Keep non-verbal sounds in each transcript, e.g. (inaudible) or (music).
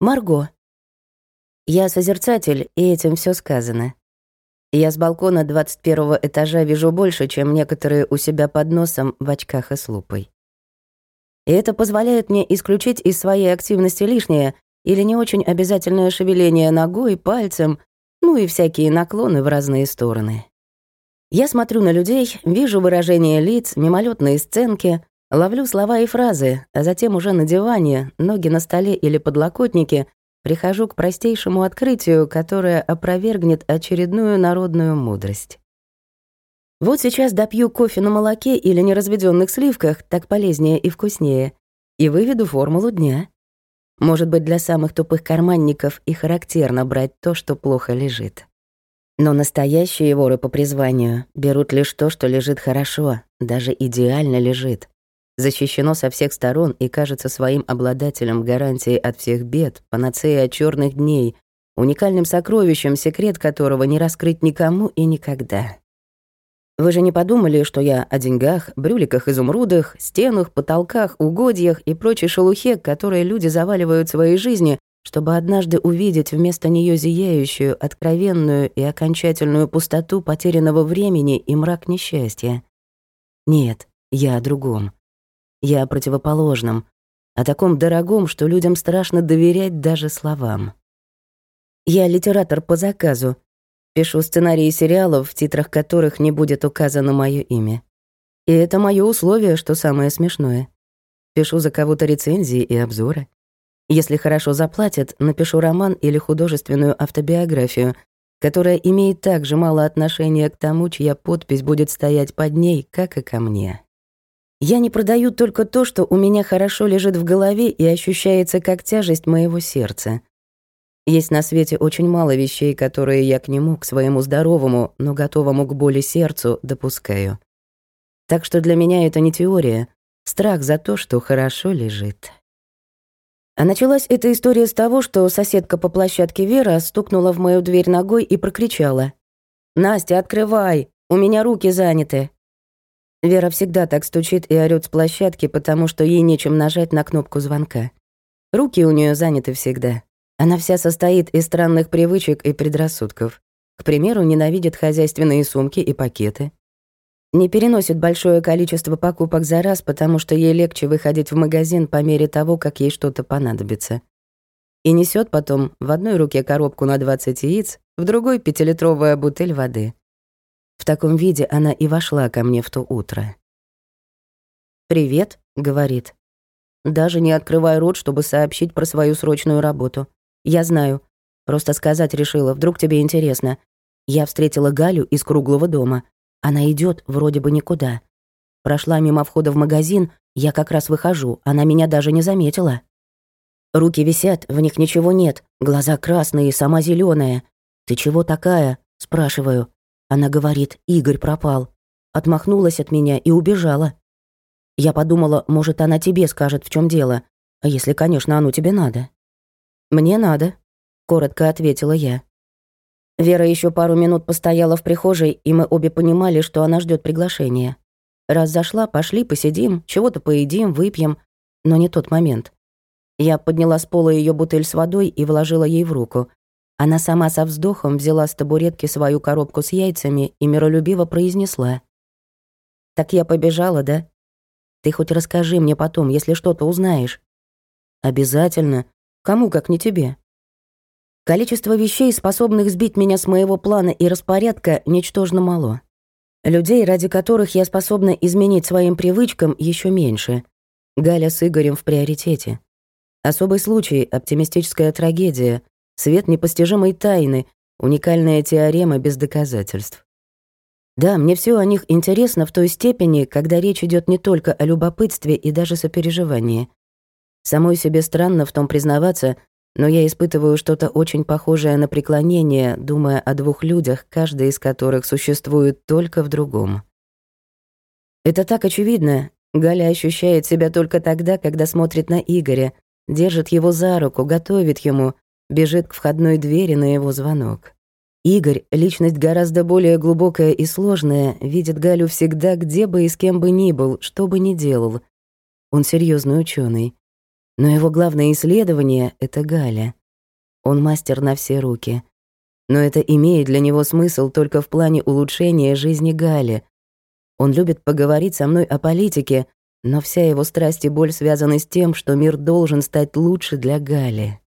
Марго. Я созерцатель, и этим все сказано. Я с балкона 21 этажа вижу больше, чем некоторые у себя под носом в очках и с лупой. И это позволяет мне исключить из своей активности лишнее или не очень обязательное шевеление ногой, пальцем, ну и всякие наклоны в разные стороны. Я смотрю на людей, вижу выражение лиц, мимолетные сценки, ловлю слова и фразы, а затем уже на диване, ноги на столе или подлокотнике, прихожу к простейшему открытию, которое опровергнет очередную народную мудрость. Вот сейчас допью кофе на молоке или неразведенных сливках, так полезнее и вкуснее, и выведу формулу дня. Может быть, для самых тупых карманников и характерно брать то, что плохо лежит. Но настоящие воры по призванию берут лишь то, что лежит хорошо, даже идеально лежит. Защищено со всех сторон и кажется своим обладателем гарантией от всех бед, панацеей от черных дней, уникальным сокровищем, секрет которого не раскрыть никому и никогда. Вы же не подумали, что я о деньгах, брюликах-изумрудах, стенах, потолках, угодьях и прочей шелухе, которые люди заваливают в своей жизни, чтобы однажды увидеть вместо нее зияющую, откровенную и окончательную пустоту потерянного времени и мрак несчастья? Нет, я о другом. Я о противоположном, о таком дорогом, что людям страшно доверять даже словам. Я литератор по заказу, Пишу сценарии сериалов, в титрах которых не будет указано мое имя. И это мое условие, что самое смешное. Пишу за кого-то рецензии и обзоры. Если хорошо заплатят, напишу роман или художественную автобиографию, которая имеет так же мало отношения к тому, чья подпись будет стоять под ней, как и ко мне. Я не продаю только то, что у меня хорошо лежит в голове и ощущается как тяжесть моего сердца. Есть на свете очень мало вещей, которые я к нему, к своему здоровому, но готовому к боли сердцу, допускаю. Так что для меня это не теория, страх за то, что хорошо лежит. А началась эта история с того, что соседка по площадке Вера стукнула в мою дверь ногой и прокричала. «Настя, открывай! У меня руки заняты!» Вера всегда так стучит и орёт с площадки, потому что ей нечем нажать на кнопку звонка. Руки у нее заняты всегда. Она вся состоит из странных привычек и предрассудков. К примеру, ненавидит хозяйственные сумки и пакеты. Не переносит большое количество покупок за раз, потому что ей легче выходить в магазин по мере того, как ей что-то понадобится. И несет потом в одной руке коробку на 20 яиц, в другой — пятилитровая бутыль воды. В таком виде она и вошла ко мне в то утро. «Привет», — говорит. Даже не открывая рот, чтобы сообщить про свою срочную работу. «Я знаю. Просто сказать решила, вдруг тебе интересно. Я встретила Галю из круглого дома. Она идет вроде бы никуда. Прошла мимо входа в магазин, я как раз выхожу, она меня даже не заметила. Руки висят, в них ничего нет, глаза красные, сама зеленая. «Ты чего такая?» — спрашиваю. Она говорит, Игорь пропал. Отмахнулась от меня и убежала. Я подумала, может, она тебе скажет, в чем дело, если, конечно, оно тебе надо. «Мне надо», — коротко ответила я. Вера еще пару минут постояла в прихожей, и мы обе понимали, что она ждет приглашения. Раз зашла, пошли, посидим, чего-то поедим, выпьем. Но не тот момент. Я подняла с пола ее бутыль с водой и вложила ей в руку. Она сама со вздохом взяла с табуретки свою коробку с яйцами и миролюбиво произнесла. «Так я побежала, да? Ты хоть расскажи мне потом, если что-то узнаешь». «Обязательно», Кому, как не тебе? Количество вещей, способных сбить меня с моего плана и распорядка, ничтожно мало. Людей, ради которых я способна изменить своим привычкам, еще меньше. Галя с Игорем в приоритете. Особый случай, оптимистическая трагедия, свет непостижимой тайны, уникальная теорема без доказательств. Да, мне все о них интересно в той степени, когда речь идет не только о любопытстве и даже сопереживании. Самой себе странно в том признаваться, но я испытываю что-то очень похожее на преклонение, думая о двух людях, каждый из которых существует только в другом. Это так очевидно. Галя ощущает себя только тогда, когда смотрит на Игоря, держит его за руку, готовит ему, бежит к входной двери на его звонок. Игорь, личность гораздо более глубокая и сложная, видит Галю всегда, где бы и с кем бы ни был, что бы ни делал. Он серьезный ученый. Но его главное исследование — это Галя. Он мастер на все руки. Но это имеет для него смысл только в плане улучшения жизни Гали. Он любит поговорить со мной о политике, но вся его страсть и боль связаны с тем, что мир должен стать лучше для Гали.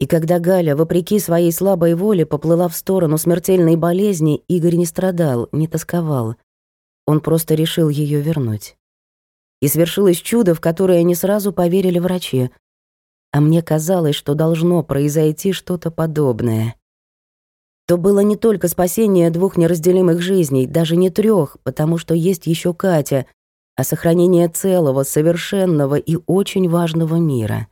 И когда Галя, вопреки своей слабой воле, поплыла в сторону смертельной болезни, Игорь не страдал, не тосковал. Он просто решил ее вернуть. И свершилось чудо, в которое не сразу поверили врачи. А мне казалось, что должно произойти что-то подобное. То было не только спасение двух неразделимых жизней, даже не трех, потому что есть еще Катя, а сохранение целого, совершенного и очень важного мира.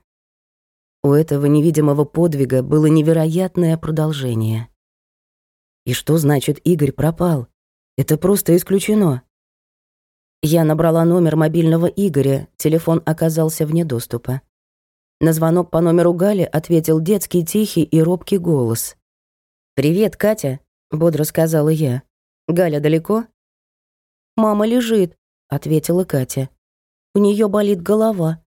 У этого невидимого подвига было невероятное продолжение. И что значит Игорь пропал? Это просто исключено. Я набрала номер мобильного Игоря, телефон оказался вне доступа. На звонок по номеру Гали ответил детский тихий и робкий голос. «Привет, Катя», — бодро сказала я. «Галя далеко?» «Мама лежит», — ответила Катя. «У нее болит голова.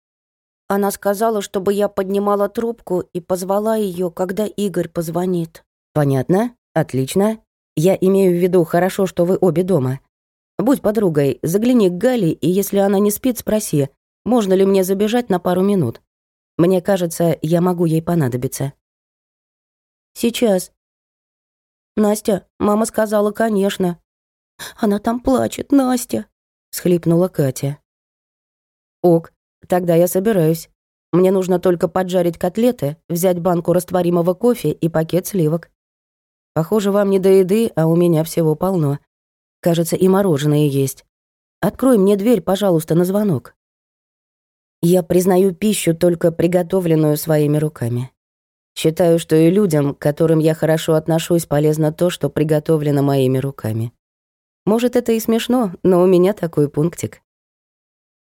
Она сказала, чтобы я поднимала трубку и позвала ее, когда Игорь позвонит. Понятно? Отлично. Я имею в виду, хорошо, что вы обе дома. Будь подругой, загляни к Гале, и если она не спит, спроси, можно ли мне забежать на пару минут. Мне кажется, я могу ей понадобиться. Сейчас. Настя, мама сказала, конечно. Она там плачет, Настя, схлипнула Катя. Ок, Тогда я собираюсь. Мне нужно только поджарить котлеты, взять банку растворимого кофе и пакет сливок. Похоже, вам не до еды, а у меня всего полно. Кажется, и мороженое есть. Открой мне дверь, пожалуйста, на звонок. Я признаю пищу, только приготовленную своими руками. Считаю, что и людям, к которым я хорошо отношусь, полезно то, что приготовлено моими руками. Может, это и смешно, но у меня такой пунктик.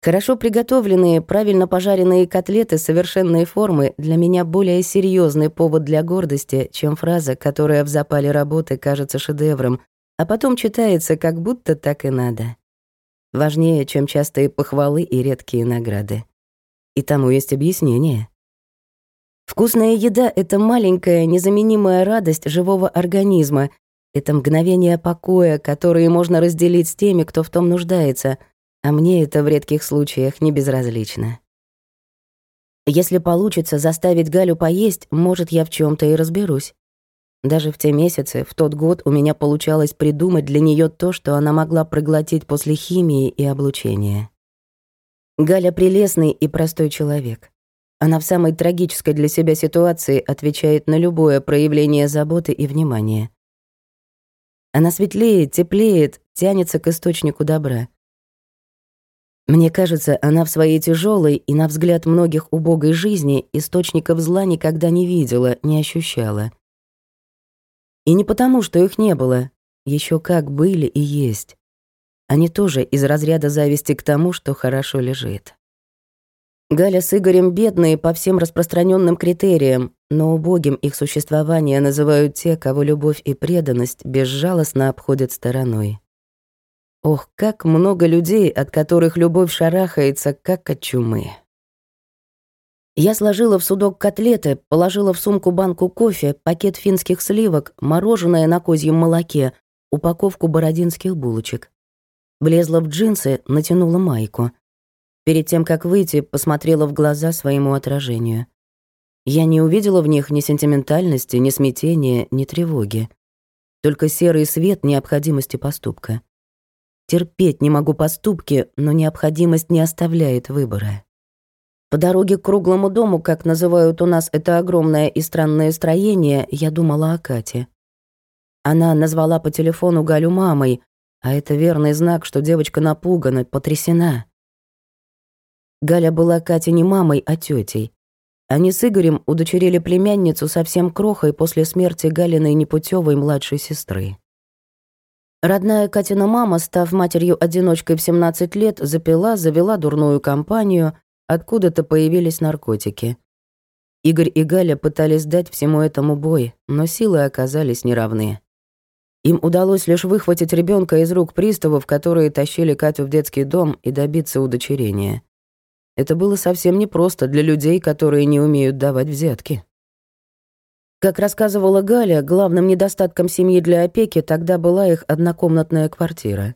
Хорошо приготовленные, правильно пожаренные котлеты совершенной формы для меня более серьезный повод для гордости, чем фраза, которая в запале работы кажется шедевром, а потом читается как будто так и надо. Важнее, чем частые похвалы и редкие награды. И тому есть объяснение. Вкусная еда — это маленькая, незаменимая радость живого организма, это мгновение покоя, которые можно разделить с теми, кто в том нуждается — а мне это в редких случаях не безразлично. Если получится заставить Галю поесть, может, я в чем то и разберусь. Даже в те месяцы, в тот год у меня получалось придумать для нее то, что она могла проглотить после химии и облучения. Галя прелестный и простой человек. Она в самой трагической для себя ситуации отвечает на любое проявление заботы и внимания. Она светлеет, теплеет, тянется к источнику добра. Мне кажется, она в своей тяжелой и, на взгляд многих, убогой жизни источников зла никогда не видела, не ощущала. И не потому, что их не было, еще как были и есть. Они тоже из разряда зависти к тому, что хорошо лежит. Галя с Игорем бедные по всем распространенным критериям, но убогим их существование называют те, кого любовь и преданность безжалостно обходят стороной. Ох, как много людей, от которых любовь шарахается, как от чумы. Я сложила в судок котлеты, положила в сумку банку кофе, пакет финских сливок, мороженое на козьем молоке, упаковку бородинских булочек. Влезла в джинсы, натянула майку. Перед тем, как выйти, посмотрела в глаза своему отражению. Я не увидела в них ни сентиментальности, ни смятения, ни тревоги. Только серый свет необходимости поступка. Терпеть не могу поступки, но необходимость не оставляет выбора. По дороге к круглому дому, как называют у нас это огромное и странное строение, я думала о Кате. Она назвала по телефону Галю мамой, а это верный знак, что девочка напугана, потрясена. Галя была Кате не мамой, а тетей. Они с Игорем удочерили племянницу совсем крохой после смерти Галиной непутевой младшей сестры. Родная Катина мама, став матерью-одиночкой в 17 лет, запила, завела дурную компанию, откуда-то появились наркотики. Игорь и Галя пытались дать всему этому бой, но силы оказались неравны. Им удалось лишь выхватить ребенка из рук приставов, которые тащили Катю в детский дом и добиться удочерения. Это было совсем непросто для людей, которые не умеют давать взятки. Как рассказывала Галя, главным недостатком семьи для опеки тогда была их однокомнатная квартира.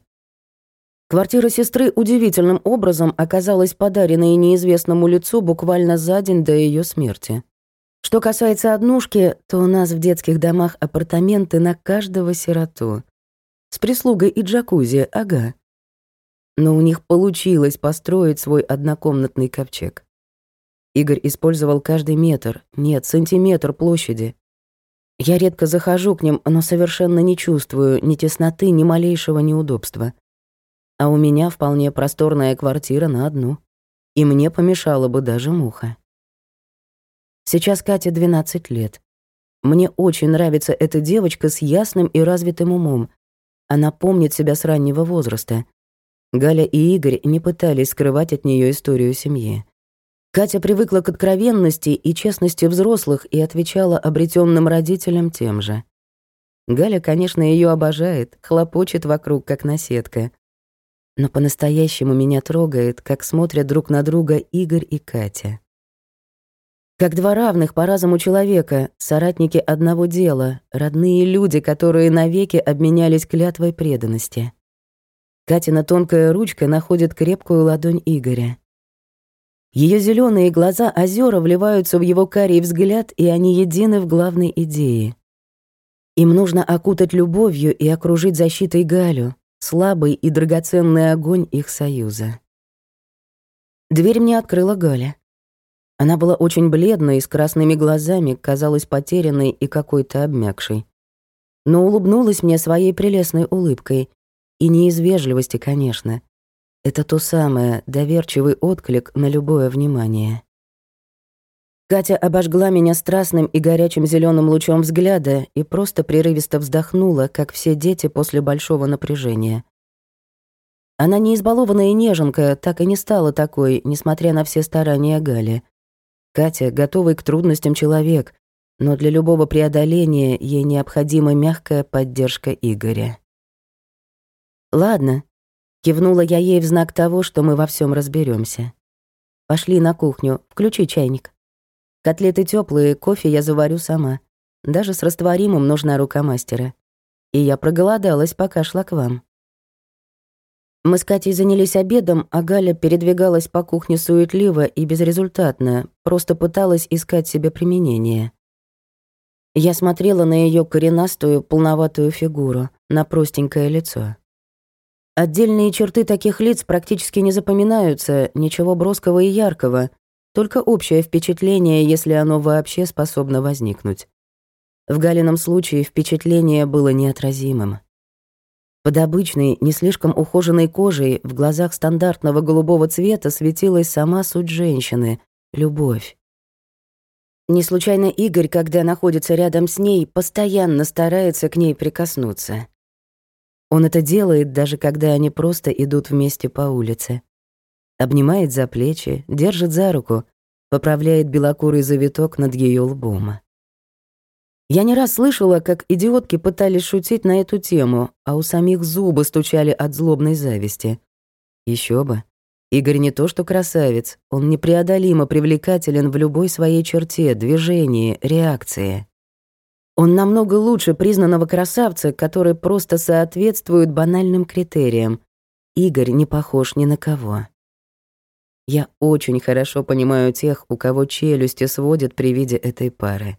Квартира сестры удивительным образом оказалась подаренной неизвестному лицу буквально за день до ее смерти. Что касается однушки, то у нас в детских домах апартаменты на каждого сироту. С прислугой и джакузи, ага. Но у них получилось построить свой однокомнатный ковчег. Игорь использовал каждый метр, нет, сантиметр площади. Я редко захожу к ним, но совершенно не чувствую ни тесноты, ни малейшего неудобства. А у меня вполне просторная квартира на одну. И мне помешала бы даже муха. Сейчас Кате 12 лет. Мне очень нравится эта девочка с ясным и развитым умом. Она помнит себя с раннего возраста. Галя и Игорь не пытались скрывать от нее историю семьи. Катя привыкла к откровенности и честности взрослых и отвечала обретенным родителям тем же. Галя, конечно, ее обожает, хлопочет вокруг, как наседка. Но по-настоящему меня трогает, как смотрят друг на друга Игорь и Катя. Как два равных по разуму человека, соратники одного дела, родные люди, которые навеки обменялись клятвой преданности. Катина тонкая ручка находит крепкую ладонь Игоря. Ее зеленые глаза озера вливаются в его карий взгляд, и они едины в главной идее. Им нужно окутать любовью и окружить защитой Галю, слабый и драгоценный огонь их союза. Дверь мне открыла Галя. Она была очень бледной, с красными глазами, казалась потерянной и какой-то обмякшей. Но улыбнулась мне своей прелестной улыбкой. И не из вежливости, конечно. Это то самое, доверчивый отклик на любое внимание. Катя обожгла меня страстным и горячим зеленым лучом взгляда и просто прерывисто вздохнула, как все дети после большого напряжения. Она не избалованная неженка, так и не стала такой, несмотря на все старания Гали. Катя — готовый к трудностям человек, но для любого преодоления ей необходима мягкая поддержка Игоря. «Ладно», — кивнула я ей в знак того, что мы во всем разберемся. «Пошли на кухню, включи чайник. Котлеты теплые, кофе я заварю сама. Даже с растворимым нужна рука мастера. И я проголодалась, пока шла к вам». Мы с Катей занялись обедом, а Галя передвигалась по кухне суетливо и безрезультатно, просто пыталась искать себе применение. Я смотрела на ее коренастую, полноватую фигуру, на простенькое лицо. Отдельные черты таких лиц практически не запоминаются, ничего броского и яркого, только общее впечатление, если оно вообще способно возникнуть. В Галином случае впечатление было неотразимым. Под обычной, не слишком ухоженной кожей в глазах стандартного голубого цвета светилась сама суть женщины — любовь. Не случайно Игорь, когда находится рядом с ней, постоянно старается к ней прикоснуться. Он это делает, даже когда они просто идут вместе по улице. Обнимает за плечи, держит за руку, поправляет белокурый завиток над ее лбом. Я не раз слышала, как идиотки пытались шутить на эту тему, а у самих зубы стучали от злобной зависти. Еще бы. Игорь не то что красавец, он непреодолимо привлекателен в любой своей черте, движении, реакции. Он намного лучше признанного красавца, который просто соответствует банальным критериям. Игорь не похож ни на кого. Я очень хорошо понимаю тех, у кого челюсти сводят при виде этой пары.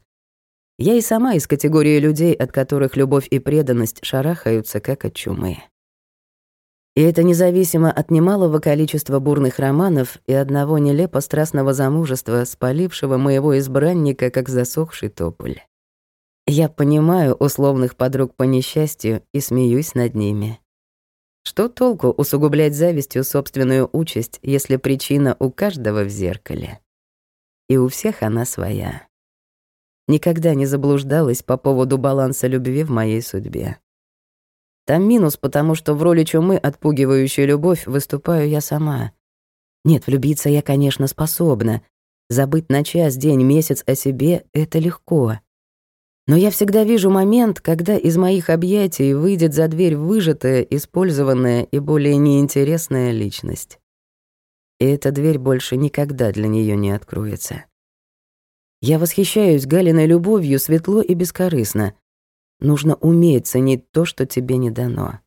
Я и сама из категории людей, от которых любовь и преданность шарахаются, как от чумы. И это независимо от немалого количества бурных романов и одного нелепо страстного замужества, спалившего моего избранника, как засохший тополь. Я понимаю условных подруг по несчастью и смеюсь над ними. Что толку усугублять завистью собственную участь, если причина у каждого в зеркале? И у всех она своя никогда не заблуждалась по поводу баланса любви в моей судьбе. Там минус, потому что в роли чумы, отпугивающей любовь, выступаю я сама. Нет, влюбиться я, конечно, способна. Забыть на час, день, месяц о себе — это легко. Но я всегда вижу момент, когда из моих объятий выйдет за дверь выжатая, использованная и более неинтересная личность. и эта дверь больше никогда для нее не откроется. Я восхищаюсь Галиной любовью светло и бескорыстно. Нужно уметь ценить то, что тебе не дано.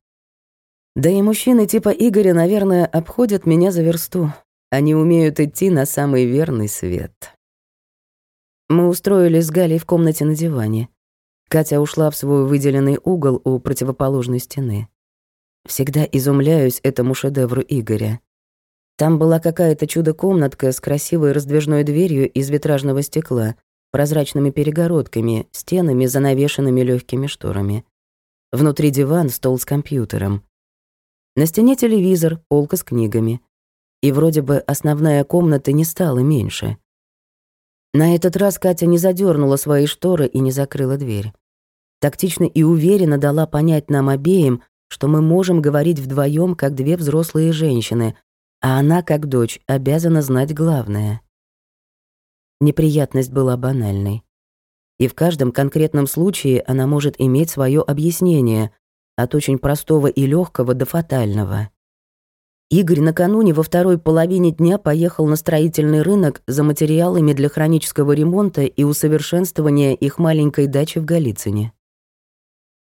Да и мужчины типа Игоря, наверное, обходят меня за версту. Они умеют идти на самый верный свет. Мы устроились с Галей в комнате на диване. Катя ушла в свой выделенный угол у противоположной стены. Всегда изумляюсь этому шедевру Игоря. Там была какая-то чудо-комнатка с красивой раздвижной дверью из витражного стекла, прозрачными перегородками, стенами, занавешенными легкими шторами. Внутри диван, стол с компьютером. На стене телевизор, полка с книгами. И вроде бы основная комната не стала меньше. На этот раз Катя не задернула свои шторы и не закрыла дверь. Тактично и уверенно дала понять нам обеим, что мы можем говорить вдвоем, как две взрослые женщины, а она, как дочь, обязана знать главное. Неприятность была банальной. И в каждом конкретном случае она может иметь свое объяснение, от очень простого и легкого до фатального. Игорь накануне во второй половине дня поехал на строительный рынок за материалами для хронического ремонта и усовершенствования их маленькой дачи в Голицыне.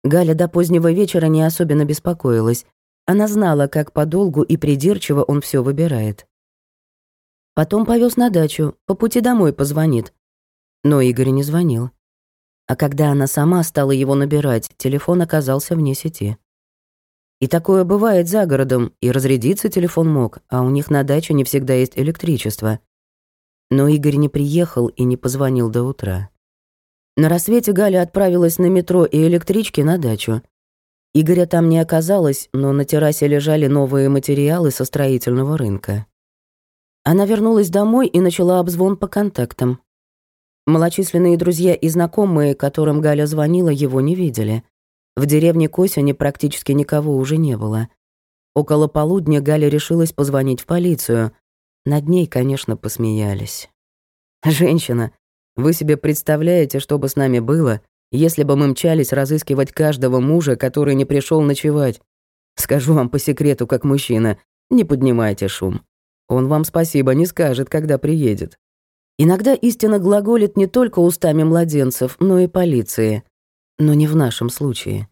Галя до позднего вечера не особенно беспокоилась, она знала, как подолгу и придирчиво он все выбирает. Потом повез на дачу, по пути домой позвонит. Но Игорь не звонил. А когда она сама стала его набирать, телефон оказался вне сети. И такое бывает за городом, и разрядиться телефон мог, а у них на даче не всегда есть электричество. Но Игорь не приехал и не позвонил до утра. На рассвете Галя отправилась на метро и электричке на дачу. Игоря там не оказалось, но на террасе лежали новые материалы со строительного рынка. Она вернулась домой и начала обзвон по контактам. Малочисленные друзья и знакомые, которым Галя звонила, его не видели. В деревне Косине практически никого уже не было. Около полудня Галя решилась позвонить в полицию. Над ней, конечно, посмеялись. «Женщина, вы себе представляете, что бы с нами было, если бы мы мчались разыскивать каждого мужа, который не пришел ночевать. Скажу вам по секрету, как мужчина, не поднимайте шум. Он вам спасибо не скажет, когда приедет. Иногда истина глаголит не только устами младенцев, но и полиции. Но не в нашем случае.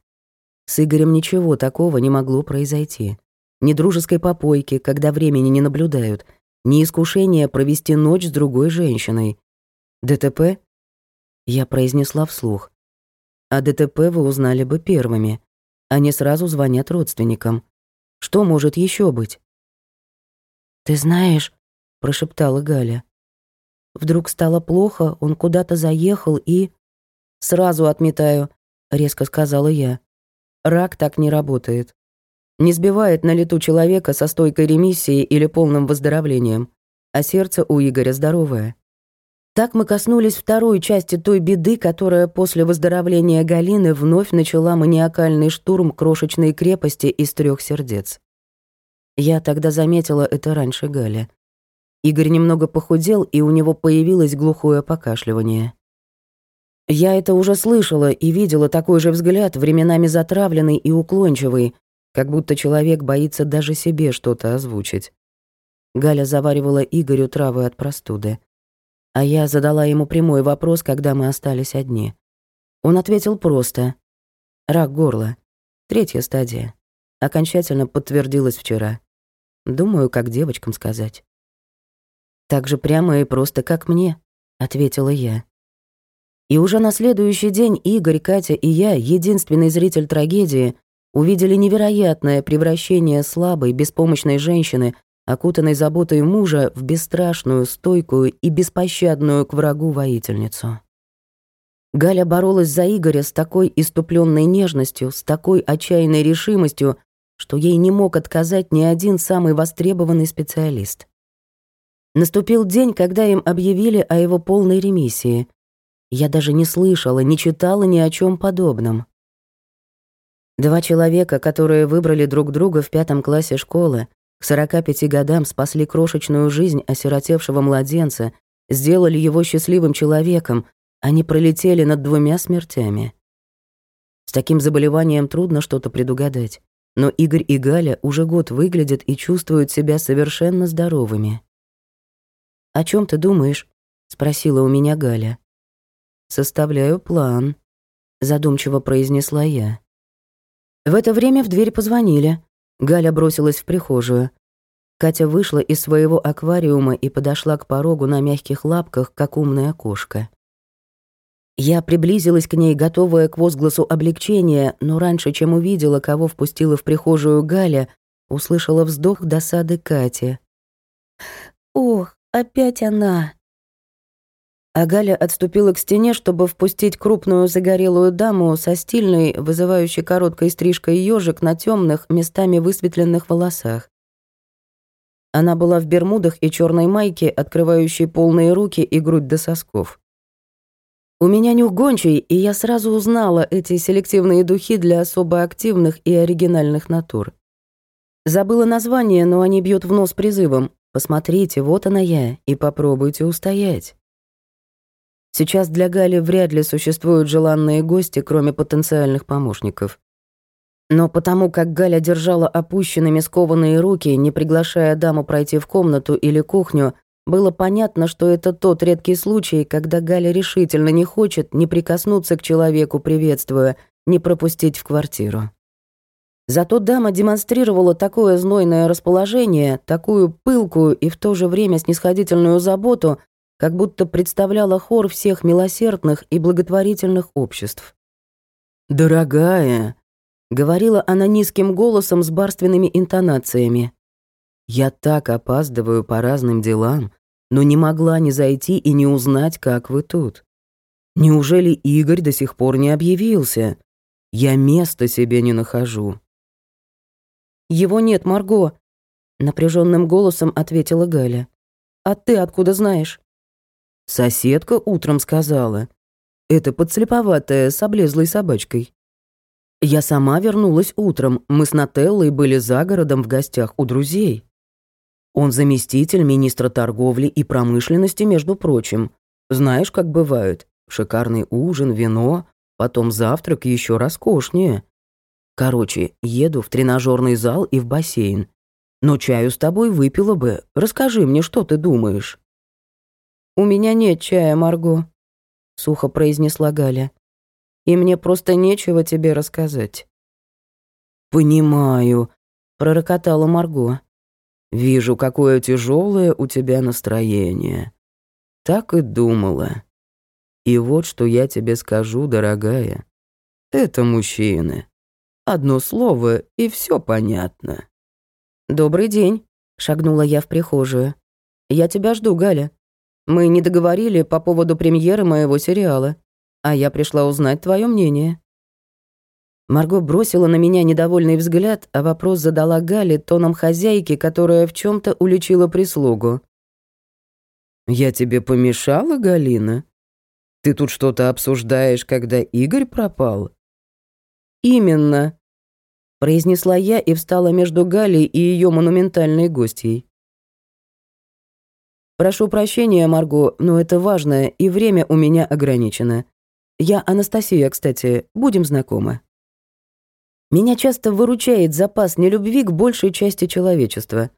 С Игорем ничего такого не могло произойти. Ни дружеской попойки, когда времени не наблюдают, ни искушения провести ночь с другой женщиной. ДТП? Я произнесла вслух. О ДТП вы узнали бы первыми. Они сразу звонят родственникам. Что может еще быть? «Ты знаешь», — прошептала Галя. Вдруг стало плохо, он куда-то заехал и... «Сразу отметаю», — резко сказала я. «Рак так не работает. Не сбивает на лету человека со стойкой ремиссией или полным выздоровлением. А сердце у Игоря здоровое. Так мы коснулись второй части той беды, которая после выздоровления Галины вновь начала маниакальный штурм крошечной крепости из трех сердец. Я тогда заметила это раньше Галя. Игорь немного похудел, и у него появилось глухое покашливание. Я это уже слышала и видела такой же взгляд, временами затравленный и уклончивый, как будто человек боится даже себе что-то озвучить. Галя заваривала Игорю травы от простуды. А я задала ему прямой вопрос, когда мы остались одни. Он ответил просто. Рак горла. Третья стадия. Окончательно подтвердилась вчера. Думаю, как девочкам сказать. «Так же прямо и просто, как мне», — ответила я. И уже на следующий день Игорь, Катя и я, единственный зритель трагедии, увидели невероятное превращение слабой, беспомощной женщины окутанной заботой мужа в бесстрашную, стойкую и беспощадную к врагу воительницу. Галя боролась за Игоря с такой иступленной нежностью, с такой отчаянной решимостью, что ей не мог отказать ни один самый востребованный специалист. Наступил день, когда им объявили о его полной ремиссии. Я даже не слышала, не читала ни о чем подобном. Два человека, которые выбрали друг друга в пятом классе школы, к 45 годам спасли крошечную жизнь осиротевшего младенца, сделали его счастливым человеком, они пролетели над двумя смертями. С таким заболеванием трудно что-то предугадать. но Игорь и Галя уже год выглядят и чувствуют себя совершенно здоровыми. «О чем ты думаешь?» — спросила у меня Галя. «Составляю план», — задумчиво произнесла я. В это время в дверь позвонили. Галя бросилась в прихожую. Катя вышла из своего аквариума и подошла к порогу на мягких лапках, как умная кошка. Я приблизилась к ней, готовая к возгласу облегчения, но раньше, чем увидела, кого впустила в прихожую Галя, услышала вздох досады Кати. «Ох, опять она!» А Галя отступила к стене, чтобы впустить крупную загорелую даму со стильной, вызывающей короткой стрижкой ежик на темных, местами высветленных волосах. Она была в бермудах и черной майке, открывающей полные руки и грудь до сосков. У меня нюх гончий, и я сразу узнала эти селективные духи для особо активных и оригинальных натур. Забыла название, но они бьют в нос призывом. Посмотрите, вот она я, и попробуйте устоять. Сейчас для Гали вряд ли существуют желанные гости, кроме потенциальных помощников. Но потому как Галя держала опущенными скованные руки, не приглашая даму пройти в комнату или кухню, было понятно, что это тот редкий случай, когда Галя решительно не хочет не прикоснуться к человеку, приветствуя, не пропустить в квартиру. Зато дама демонстрировала такое знойное расположение, такую пылкую и в то же время снисходительную заботу, как будто представляла хор всех милосердных и благотворительных обществ. «Дорогая», — говорила она низким голосом с барственными интонациями, «я так опаздываю по разным делам, но не могла не зайти и не узнать, как вы тут. Неужели Игорь до сих пор не объявился? Я места себе не нахожу». «Его нет, Марго», — напряженным голосом ответила Галя. «А ты откуда знаешь?» Соседка утром сказала. Это подслеповатая с облезлой собачкой. Я сама вернулась утром, мы с Нателлой были за городом в гостях у друзей. Он заместитель министра торговли и промышленности, между прочим. Знаешь, как бывает. Шикарный ужин, вино, потом завтрак еще роскошнее. Короче, еду в тренажерный зал и в бассейн. Но чаю с тобой выпила бы. Расскажи мне, что ты думаешь?» «У меня нет чая, Марго», — сухо произнесла Галя. «И мне просто нечего тебе рассказать». «Понимаю», — пророкотала Марго. Вижу, какое тяжелое у тебя настроение. Так и думала. И вот что я тебе скажу, дорогая. Это мужчины. Одно слово, и все понятно. «Добрый день», — шагнула я в прихожую. «Я тебя жду, Галя. Мы не договорили по поводу премьеры моего сериала, а я пришла узнать твое мнение». Марго бросила на меня недовольный взгляд, а вопрос задала Гале тоном хозяйки, которая в чем то уличила прислугу. «Я тебе помешала, Галина? Ты тут что-то обсуждаешь, когда Игорь пропал?» «Именно», — произнесла я и встала между Галей и ее монументальной гостьей. «Прошу прощения, Марго, но это важно, и время у меня ограничено. Я Анастасия, кстати, будем знакомы». Меня часто выручает запас нелюбви к большей части человечества.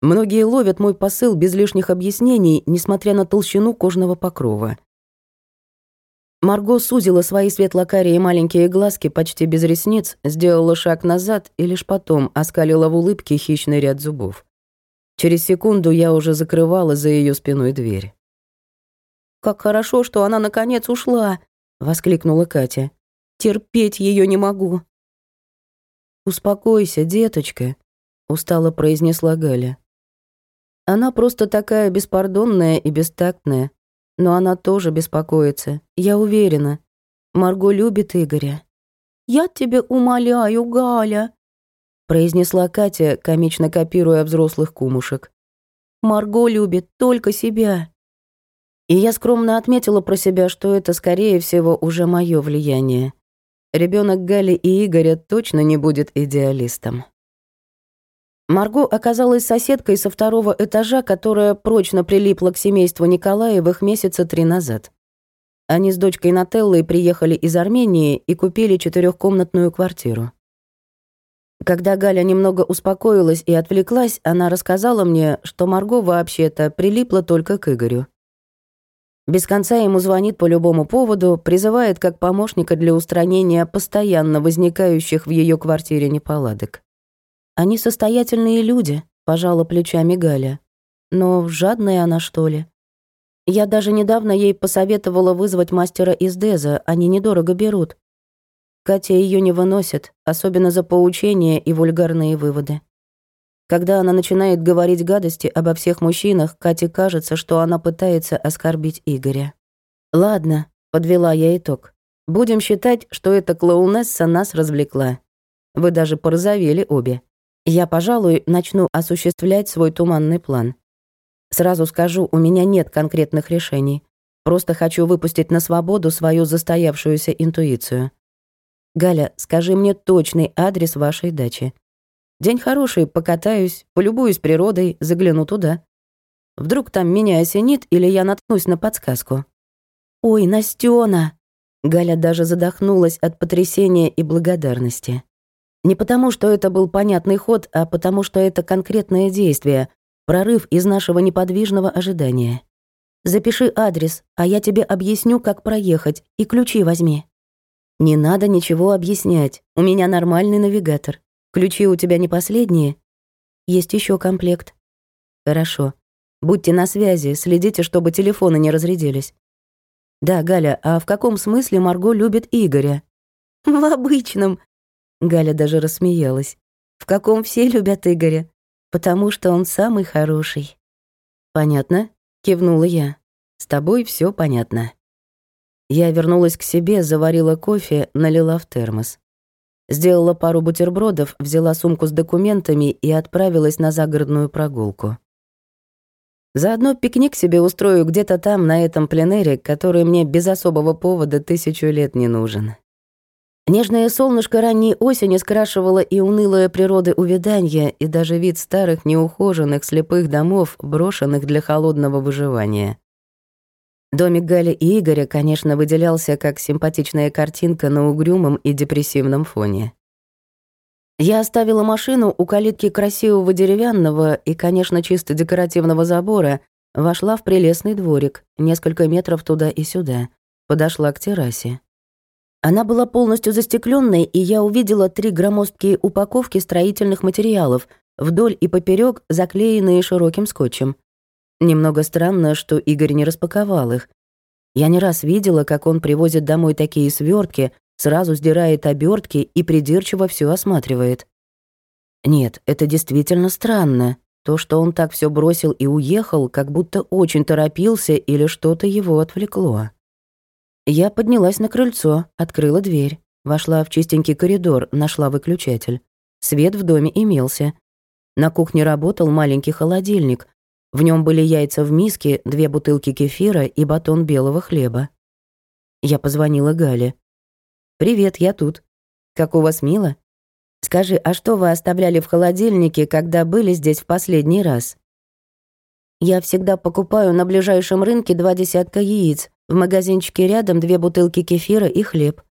Многие ловят мой посыл без лишних объяснений, несмотря на толщину кожного покрова. Марго сузила свои светлокарие маленькие глазки почти без ресниц, сделала шаг назад и лишь потом оскалила в улыбке хищный ряд зубов. Через секунду я уже закрывала за ее спиной дверь. «Как хорошо, что она наконец ушла!» — воскликнула Катя. «Терпеть ее не могу!» «Успокойся, деточка», — устало произнесла Галя. «Она просто такая беспардонная и бестактная, но она тоже беспокоится, я уверена. Марго любит Игоря». «Я тебе умоляю, Галя», — произнесла Катя, комично копируя взрослых кумушек. «Марго любит только себя». И я скромно отметила про себя, что это, скорее всего, уже мое влияние. Ребенок Гали и Игоря точно не будет идеалистом. Марго оказалась соседкой со второго этажа, которая прочно прилипла к семейству Николаевых месяца три назад. Они с дочкой Нателлой приехали из Армении и купили четырехкомнатную квартиру. Когда Галя немного успокоилась и отвлеклась, она рассказала мне, что Марго вообще-то прилипла только к Игорю. Без конца ему звонит по любому поводу, призывает как помощника для устранения постоянно возникающих в ее квартире неполадок. «Они состоятельные люди», — пожала плечами Галя. «Но жадная она, что ли?» Я даже недавно ей посоветовала вызвать мастера из Деза, они недорого берут. Катя ее не выносит, особенно за поучения и вульгарные выводы. Когда она начинает говорить гадости обо всех мужчинах, Кате кажется, что она пытается оскорбить Игоря. «Ладно», — подвела я итог. «Будем считать, что эта клоунесса нас развлекла. Вы даже порозовели обе. Я, пожалуй, начну осуществлять свой туманный план. Сразу скажу, у меня нет конкретных решений. Просто хочу выпустить на свободу свою застоявшуюся интуицию. Галя, скажи мне точный адрес вашей дачи. День хороший, покатаюсь, полюбуюсь природой, загляну туда. Вдруг там меня осенит или я наткнусь на подсказку. Ой, Настёна! Галя даже задохнулась от потрясения и благодарности. Не потому, что это был понятный ход, а потому, что это конкретное действие, прорыв из нашего неподвижного ожидания. Запиши адрес, а я тебе объясню, как проехать, и ключи возьми. «Не надо ничего объяснять. У меня нормальный навигатор. Ключи у тебя не последние? Есть еще комплект. Хорошо. Будьте на связи, следите, чтобы телефоны не разрядились. Да, Галя, а в каком смысле Марго любит Игоря? (laughs) В обычном. Галя даже рассмеялась. В каком все любят Игоря? Потому что он самый хороший. Понятно? Кивнула я. С тобой все понятно. Я вернулась к себе, заварила кофе, налила в термос. Сделала пару бутербродов, взяла сумку с документами и отправилась на загородную прогулку. Заодно пикник себе устрою где-то там, на этом пленэре, который мне без особого повода тысячу лет не нужен. Нежное солнышко ранней осени скрашивало и унылая природа увядания, и даже вид старых неухоженных слепых домов, брошенных для холодного выживания. Домик Гали и Игоря, конечно, выделялся как симпатичная картинка на угрюмом и депрессивном фоне. Я оставила машину у калитки красивого деревянного и, конечно, чисто декоративного забора, вошла в прелестный дворик, несколько метров туда и сюда, подошла к террасе. Она была полностью застекленной, и я увидела три громоздкие упаковки строительных материалов, вдоль и поперек заклеенные широким скотчем. Немного странно, что Игорь не распаковал их. Я не раз видела, как он привозит домой такие свертки, сразу сдирает обертки и придирчиво все осматривает. Нет, это действительно странно. То, что он так все бросил и уехал, как будто очень торопился или что-то его отвлекло. Я поднялась на крыльцо, открыла дверь, вошла в чистенький коридор, нашла выключатель. Свет в доме имелся. На кухне работал маленький холодильник, в нем были яйца в миске, две бутылки кефира и батон белого хлеба. Я позвонила Гале. «Привет, я тут. Как у вас мило? Скажи, а что вы оставляли в холодильнике, когда были здесь в последний раз?» «Я всегда покупаю на ближайшем рынке два десятка яиц, в магазинчике рядом две бутылки кефира и хлеб.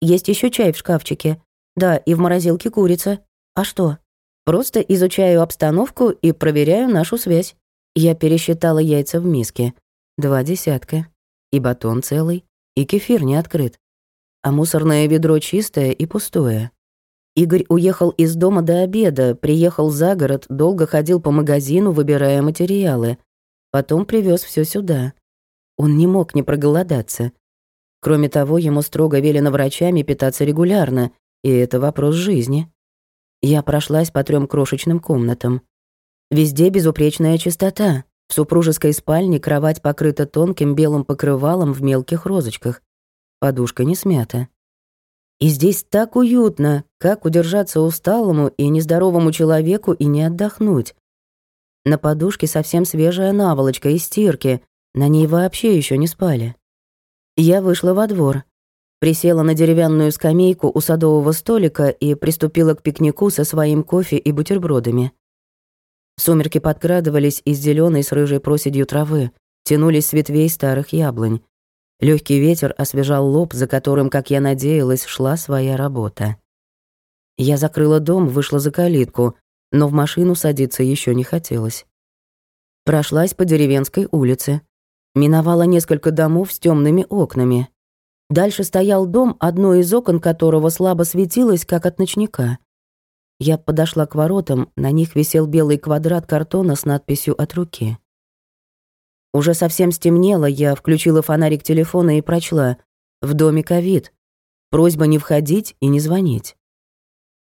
Есть еще чай в шкафчике. Да, и в морозилке курица. А что? Просто изучаю обстановку и проверяю нашу связь. Я пересчитала яйца в миске. Два десятка. И батон целый, и кефир не открыт. А мусорное ведро чистое и пустое. Игорь уехал из дома до обеда, приехал за город, долго ходил по магазину, выбирая материалы. Потом привез все сюда. Он не мог не проголодаться. Кроме того, ему строго велено врачами питаться регулярно, и это вопрос жизни. Я прошлась по трем крошечным комнатам. Везде безупречная чистота. В супружеской спальне кровать покрыта тонким белым покрывалом в мелких розочках. Подушка не смята. И здесь так уютно, как удержаться усталому и нездоровому человеку и не отдохнуть. На подушке совсем свежая наволочка из стирки, на ней вообще еще не спали. Я вышла во двор, присела на деревянную скамейку у садового столика и приступила к пикнику со своим кофе и бутербродами. Сумерки подкрадывались из зеленой с рыжей проседью травы, тянулись с ветвей старых яблонь. Легкий ветер освежал лоб, за которым, как я надеялась, шла своя работа. Я закрыла дом, вышла за калитку, но в машину садиться еще не хотелось. Прошлась по деревенской улице. Миновала несколько домов с темными окнами. Дальше стоял дом, одно из окон которого слабо светилось, как от ночника. Я подошла к воротам, на них висел белый квадрат картона с надписью «От руки». Уже совсем стемнело, я включила фонарик телефона и прочла «В доме ковид. Просьба не входить и не звонить».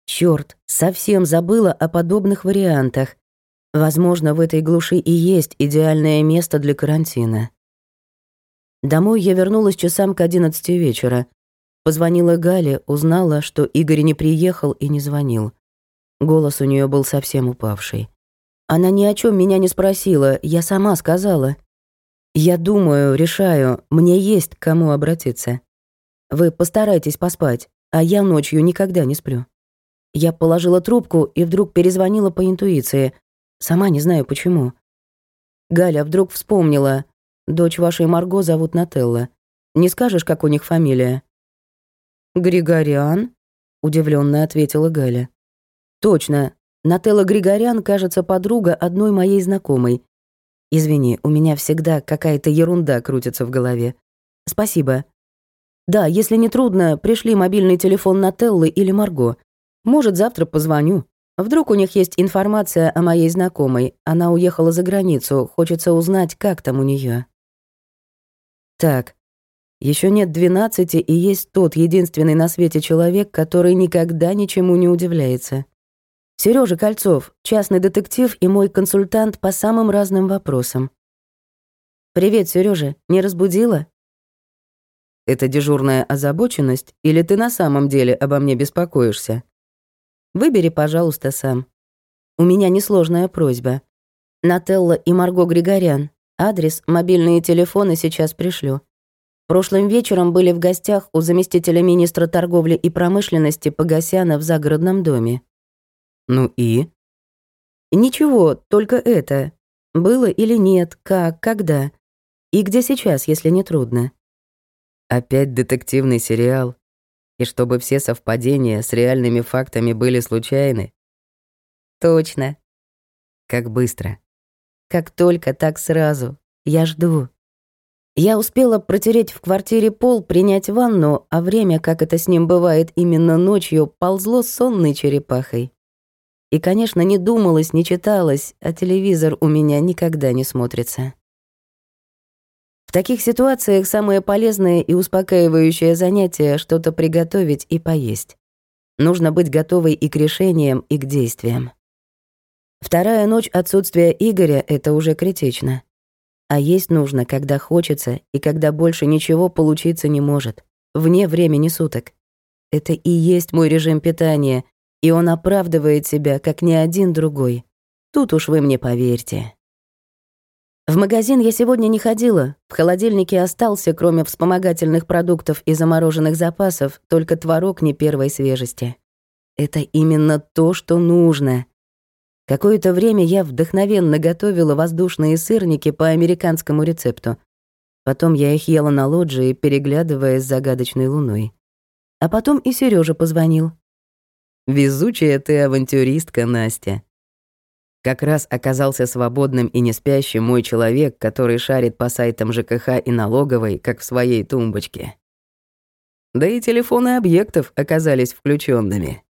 Чёрт, совсем забыла о подобных вариантах. Возможно, в этой глуши и есть идеальное место для карантина. Домой я вернулась часам к одиннадцати вечера. Позвонила Гале, узнала, что Игорь не приехал и не звонил. Голос у нее был совсем упавший. Она ни о чем меня не спросила, я сама сказала. «Я думаю, решаю, мне есть к кому обратиться. Вы постарайтесь поспать, а я ночью никогда не сплю». Я положила трубку и вдруг перезвонила по интуиции. Сама не знаю почему. Галя вдруг вспомнила. Дочь вашей Марго зовут Нателла. Не скажешь, как у них фамилия? Григориан? удивленно ответила Галя. Точно. Нателла Григорян, кажется, подруга одной моей знакомой. Извини, у меня всегда какая-то ерунда крутится в голове. Спасибо. Да, если не трудно, пришли мобильный телефон Нателлы или Марго. Может, завтра позвоню. Вдруг у них есть информация о моей знакомой. Она уехала за границу, хочется узнать, как там у нее. Так, еще нет двенадцати, и есть тот единственный на свете человек, который никогда ничему не удивляется. Сережа Кольцов, частный детектив и мой консультант по самым разным вопросам. «Привет, Сережа, не разбудила?» «Это дежурная озабоченность, или ты на самом деле обо мне беспокоишься?» «Выбери, пожалуйста, сам. У меня несложная просьба. Нателла и Марго Григорян. Адрес, мобильные телефоны сейчас пришлю. Прошлым вечером были в гостях у заместителя министра торговли и промышленности Погосяна в загородном доме. Ну и? Ничего, только это. Было или нет, как, когда. И где сейчас, если не трудно. Опять детективный сериал. И чтобы все совпадения с реальными фактами были случайны. Точно. Как быстро. Как только, так сразу. Я жду. Я успела протереть в квартире пол, принять ванну, а время, как это с ним бывает именно ночью, ползло сонной черепахой. И, конечно, не думалось, не читалось, а телевизор у меня никогда не смотрится. В таких ситуациях самое полезное и успокаивающее занятие — что-то приготовить и поесть. Нужно быть готовой и к решениям, и к действиям. Вторая ночь отсутствия Игоря — это уже критично. А есть нужно, когда хочется и когда больше ничего получиться не может, вне времени суток. Это и есть мой режим питания, и он оправдывает себя, как ни один другой. Тут уж вы мне поверьте. В магазин я сегодня не ходила. В холодильнике остался, кроме вспомогательных продуктов и замороженных запасов, только творог не первой свежести. Это именно то, что нужно. Какое-то время я вдохновенно готовила воздушные сырники по американскому рецепту. Потом я их ела на лоджии, переглядывая с загадочной луной. А потом и Сережа позвонил. Везучая ты авантюристка, Настя. Как раз оказался свободным и не спящим мой человек, который шарит по сайтам ЖКХ и налоговой, как в своей тумбочке. Да и телефоны объектов оказались включенными.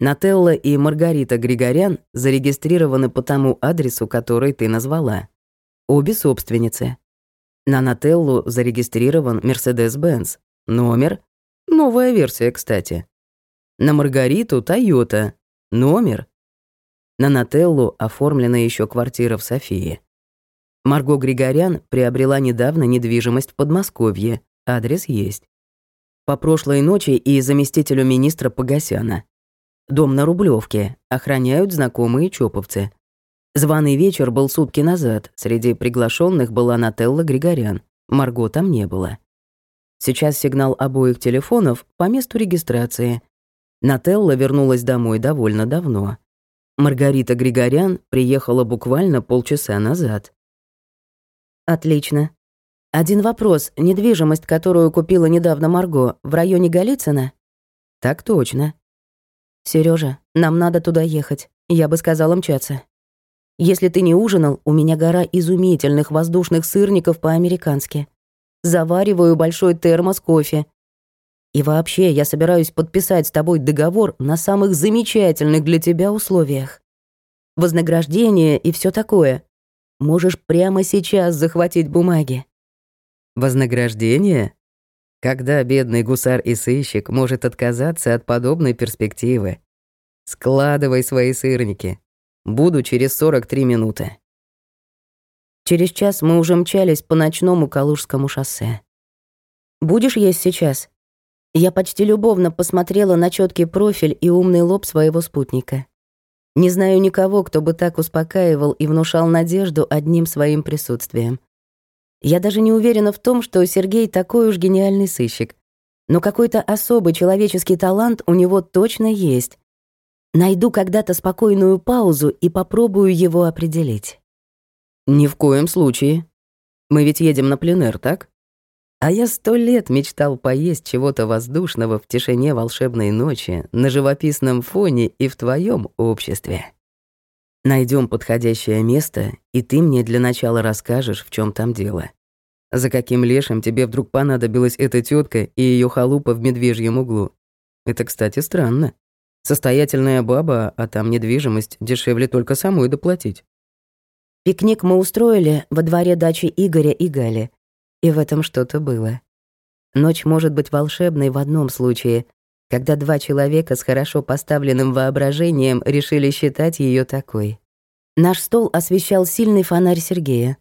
Нателла и Маргарита Григорян зарегистрированы по тому адресу, который ты назвала. Обе собственницы. На Нателлу зарегистрирован Mercedes-Benz. Номер — новая версия, кстати. На Маргариту Тойота. Номер. На Нателлу оформлена еще квартира в Софии. Марго Григорян приобрела недавно недвижимость в Подмосковье. Адрес есть. По прошлой ночи и заместителю министра Погосяна. Дом на Рублевке. Охраняют знакомые чоповцы. Званый вечер был сутки назад. Среди приглашенных была Нателла Григорян. Марго там не было. Сейчас сигнал обоих телефонов по месту регистрации. Нателла вернулась домой довольно давно. Маргарита Григорян приехала буквально полчаса назад. Отлично. Один вопрос. Недвижимость, которую купила недавно Марго, в районе Голицына? Так точно. Сережа, нам надо туда ехать. Я бы сказала мчаться. Если ты не ужинал, у меня гора изумительных воздушных сырников по-американски. Завариваю большой термос кофе. И вообще, я собираюсь подписать с тобой договор на самых замечательных для тебя условиях. Вознаграждение и все такое. Можешь прямо сейчас захватить бумаги. Вознаграждение? Когда бедный гусар и сыщик может отказаться от подобной перспективы? Складывай свои сырники. Буду через 43 минуты. Через час мы уже мчались по ночному Калужскому шоссе. «Будешь есть сейчас?» Я почти любовно посмотрела на четкий профиль и умный лоб своего спутника. Не знаю никого, кто бы так успокаивал и внушал надежду одним своим присутствием. Я даже не уверена в том, что Сергей такой уж гениальный сыщик. Но какой-то особый человеческий талант у него точно есть. Найду когда-то спокойную паузу и попробую его определить. Ни в коем случае. Мы ведь едем на пленэр, так? А я сто лет мечтал поесть чего-то воздушного в тишине волшебной ночи, на живописном фоне и в твоем обществе. Найдем подходящее место, и ты мне для начала расскажешь, в чем там дело. За каким лешим тебе вдруг понадобилась эта тетка и ее халупа в медвежьем углу? Это, кстати, странно. Состоятельная баба, а там недвижимость дешевле только самой доплатить. Пикник мы устроили во дворе дачи Игоря и Гали. И в этом что-то было. Ночь может быть волшебной в одном случае, когда два человека с хорошо поставленным воображением решили считать ее такой. Наш стол освещал сильный фонарь Сергея.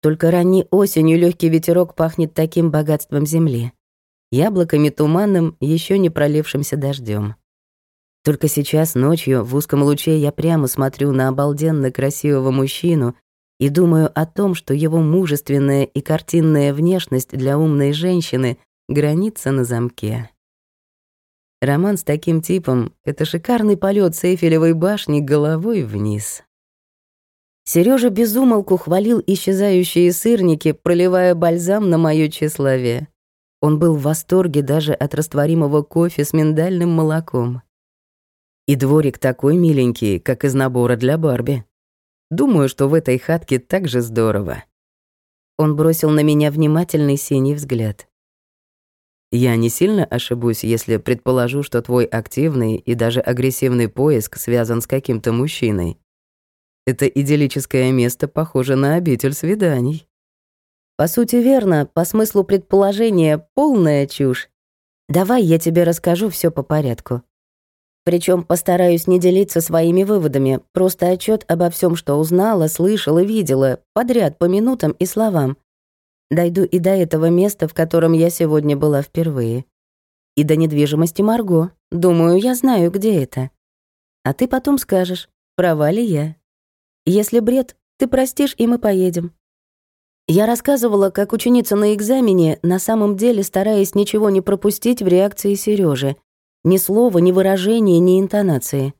Только ранней осенью легкий ветерок пахнет таким богатством земли. Яблоками туманным, еще не пролившимся дождем. Только сейчас ночью в узком луче я прямо смотрю на обалденно красивого мужчину и думаю о том, что его мужественная и картинная внешность для умной женщины граница на замке. Роман с таким типом — это шикарный полет с Эйфелевой башни головой вниз. Сережа безумолку хвалил исчезающие сырники, проливая бальзам на моё тщеславие. Он был в восторге даже от растворимого кофе с миндальным молоком. И дворик такой миленький, как из набора для Барби. Думаю, что в этой хатке так же здорово. Он бросил на меня внимательный синий взгляд. Я не сильно ошибусь, если предположу, что твой активный и даже агрессивный поиск связан с каким-то мужчиной. Это идиллическое место похоже на обитель свиданий. По сути, верно, по смыслу предположения полная чушь. Давай я тебе расскажу все по порядку. Причем постараюсь не делиться своими выводами, просто отчет обо всем, что узнала, слышала, видела, подряд по минутам и словам. Дойду и до этого места, в котором я сегодня была впервые. И до недвижимости Марго. Думаю, я знаю, где это. А ты потом скажешь, права ли я. Если бред, ты простишь, и мы поедем. Я рассказывала, как ученица на экзамене, на самом деле стараясь ничего не пропустить в реакции Сережи, ни слова, ни выражения, ни интонации.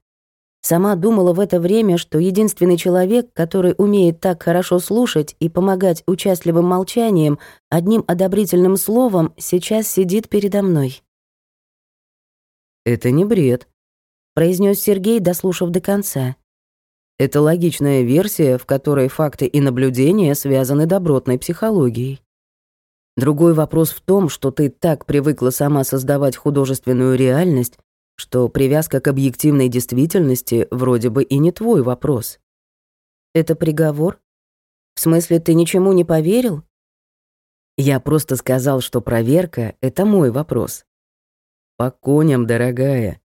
Сама думала в это время, что единственный человек, который умеет так хорошо слушать и помогать участливым молчанием, одним одобрительным словом, сейчас сидит передо мной. «Это не бред», — произнес Сергей, дослушав до конца. «Это логичная версия, в которой факты и наблюдения связаны добротной психологией. Другой вопрос в том, что ты так привыкла сама создавать художественную реальность, что привязка к объективной действительности вроде бы и не твой вопрос. Это приговор? В смысле, ты ничему не поверил? Я просто сказал, что проверка — это мой вопрос. По коням, дорогая.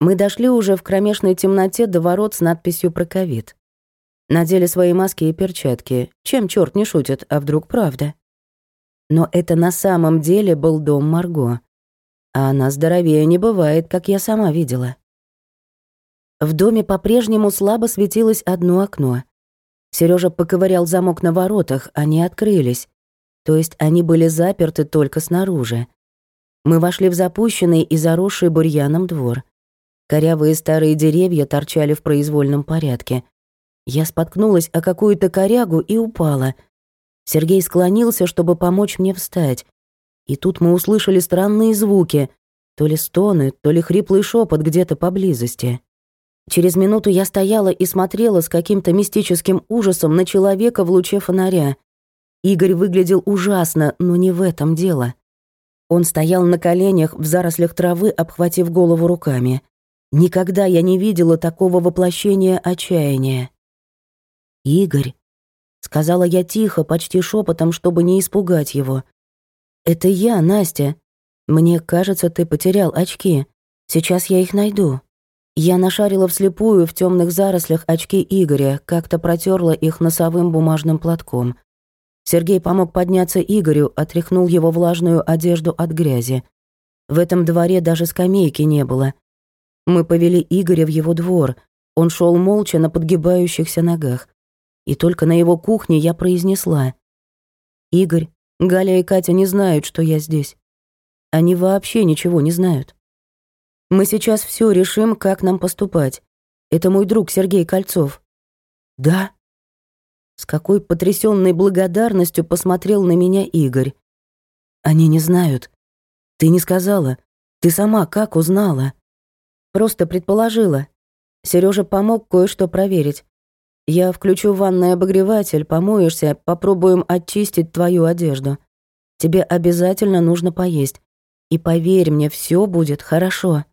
Мы дошли уже в кромешной темноте до ворот с надписью про ковид. Надели свои маски и перчатки. Чем черт не шутит, а вдруг правда? Но это на самом деле был дом Марго. А она здоровее не бывает, как я сама видела. В доме по-прежнему слабо светилось одно окно. Сережа поковырял замок на воротах, они открылись. То есть они были заперты только снаружи. Мы вошли в запущенный и заросший бурьяном двор. Корявые старые деревья торчали в произвольном порядке. Я споткнулась о какую-то корягу и упала, Сергей склонился, чтобы помочь мне встать. И тут мы услышали странные звуки. То ли стоны, то ли хриплый шепот где-то поблизости. Через минуту я стояла и смотрела с каким-то мистическим ужасом на человека в луче фонаря. Игорь выглядел ужасно, но не в этом дело. Он стоял на коленях в зарослях травы, обхватив голову руками. Никогда я не видела такого воплощения отчаяния. «Игорь», — сказала я тихо, почти шепотом, чтобы не испугать его. «Это я, Настя. Мне кажется, ты потерял очки. Сейчас я их найду». Я нашарила вслепую в темных зарослях очки Игоря, как-то протерла их носовым бумажным платком. Сергей помог подняться Игорю, отряхнул его влажную одежду от грязи. В этом дворе даже скамейки не было. Мы повели Игоря в его двор. Он шел молча на подгибающихся ногах. И только на его кухне я произнесла. «Игорь, Галя и Катя не знают, что я здесь. Они вообще ничего не знают. Мы сейчас все решим, как нам поступать. Это мой друг Сергей Кольцов». «Да?» С какой потрясенной благодарностью посмотрел на меня Игорь. «Они не знают. Ты не сказала. Ты сама как узнала?» «Просто предположила. Сережа помог кое-что проверить. Я включу ванный обогреватель, помоешься, попробуем очистить твою одежду. Тебе обязательно нужно поесть. И поверь мне, все будет хорошо».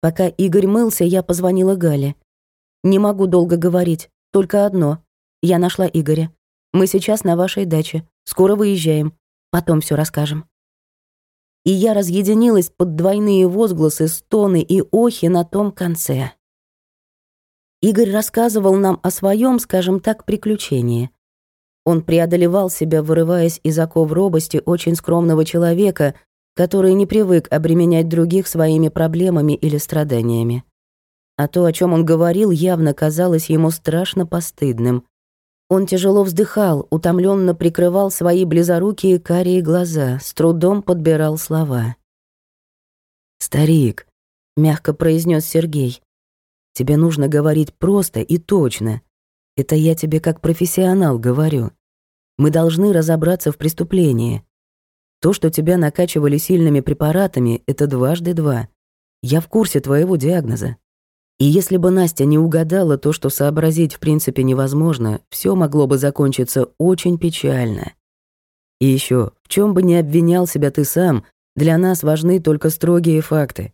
Пока Игорь мылся, я позвонила Гале. «Не могу долго говорить, только одно. Я нашла Игоря. Мы сейчас на вашей даче. Скоро выезжаем. Потом все расскажем». И я разъединилась под двойные возгласы, стоны и охи на том конце. Игорь рассказывал нам о своем, скажем так, приключении. Он преодолевал себя, вырываясь из оков робости очень скромного человека, который не привык обременять других своими проблемами или страданиями. А то, о чем он говорил, явно казалось ему страшно постыдным. Он тяжело вздыхал, утомленно прикрывал свои близорукие карие глаза, с трудом подбирал слова. «Старик», — мягко произнес Сергей, — «тебе нужно говорить просто и точно. Это я тебе как профессионал говорю. Мы должны разобраться в преступлении. То, что тебя накачивали сильными препаратами, это дважды два. Я в курсе твоего диагноза. И если бы Настя не угадала то, что сообразить в принципе невозможно, все могло бы закончиться очень печально. И еще, в чем бы ни обвинял себя ты сам, для нас важны только строгие факты.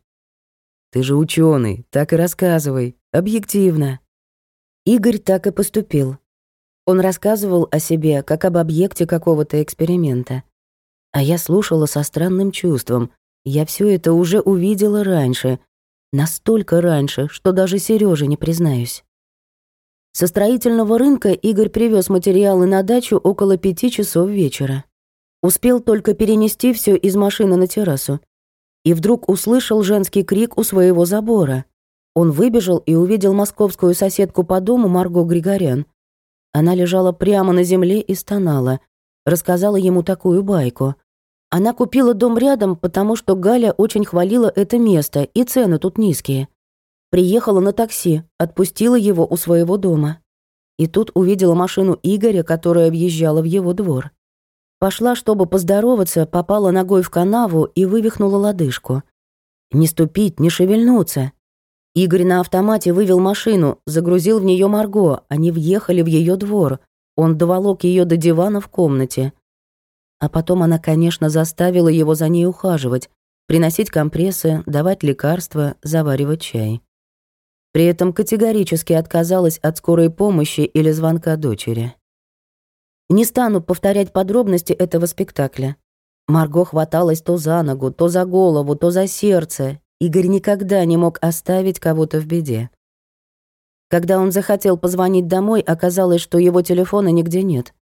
Ты же ученый, так и рассказывай, объективно. Игорь так и поступил. Он рассказывал о себе, как об объекте какого-то эксперимента. А я слушала со странным чувством. Я все это уже увидела раньше. Настолько раньше, что даже Сереже не признаюсь. Со строительного рынка Игорь привез материалы на дачу около пяти часов вечера. Успел только перенести все из машины на террасу. И вдруг услышал женский крик у своего забора. Он выбежал и увидел московскую соседку по дому Марго Григорян. Она лежала прямо на земле и стонала рассказала ему такую байку. Она купила дом рядом, потому что Галя очень хвалила это место, и цены тут низкие. Приехала на такси, отпустила его у своего дома. И тут увидела машину Игоря, которая въезжала в его двор. Пошла, чтобы поздороваться, попала ногой в канаву и вывихнула лодыжку. Не ступить, не шевельнуться. Игорь на автомате вывел машину, загрузил в нее Марго, они въехали в ее двор, он доволок ее до дивана в комнате. А потом она, конечно, заставила его за ней ухаживать, приносить компрессы, давать лекарства, заваривать чай. При этом категорически отказалась от скорой помощи или звонка дочери. Не стану повторять подробности этого спектакля. Марго хваталась то за ногу, то за голову, то за сердце. Игорь никогда не мог оставить кого-то в беде. Когда он захотел позвонить домой, оказалось, что его телефона нигде нет.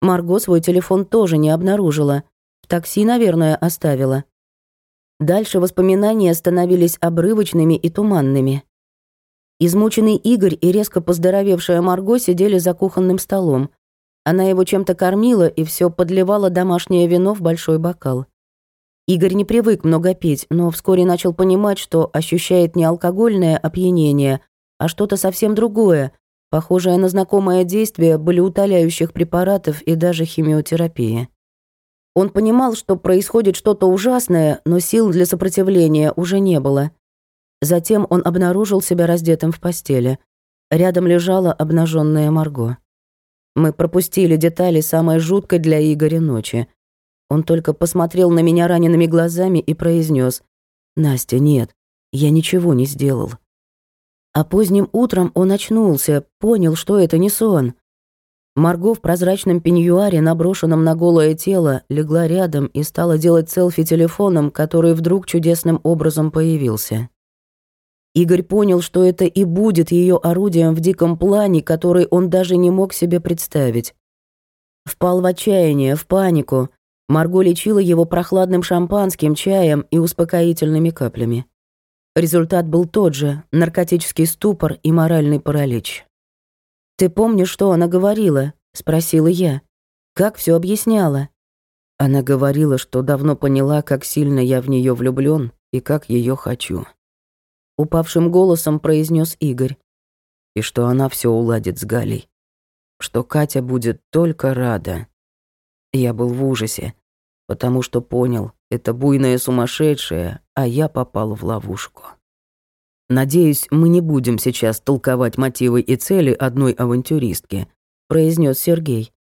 Марго свой телефон тоже не обнаружила. В такси, наверное, оставила. Дальше воспоминания становились обрывочными и туманными. Измученный Игорь и резко поздоровевшая Марго сидели за кухонным столом. Она его чем-то кормила и все подливала домашнее вино в большой бокал. Игорь не привык много пить, но вскоре начал понимать, что ощущает не алкогольное опьянение, а что-то совсем другое, похожее на знакомое действие болеутоляющих препаратов и даже химиотерапии. Он понимал, что происходит что-то ужасное, но сил для сопротивления уже не было. Затем он обнаружил себя раздетым в постели. Рядом лежала обнаженная Марго. Мы пропустили детали самой жуткой для Игоря ночи. Он только посмотрел на меня ранеными глазами и произнес: «Настя, нет, я ничего не сделал». А поздним утром он очнулся, понял, что это не сон. Марго в прозрачном пеньюаре, наброшенном на голое тело, легла рядом и стала делать селфи телефоном, который вдруг чудесным образом появился. Игорь понял, что это и будет ее орудием в диком плане, который он даже не мог себе представить. Впал в отчаяние, в панику. Марго лечила его прохладным шампанским, чаем и успокоительными каплями. Результат был тот же — наркотический ступор и моральный паралич. «Ты помнишь, что она говорила?» — спросила я. «Как все объясняла?» Она говорила, что давно поняла, как сильно я в нее влюблен и как ее хочу. Упавшим голосом произнес Игорь. И что она все уладит с Галей. Что Катя будет только рада. Я был в ужасе, потому что понял, это буйная сумасшедшая, а я попал в ловушку. «Надеюсь, мы не будем сейчас толковать мотивы и цели одной авантюристки», произнес Сергей.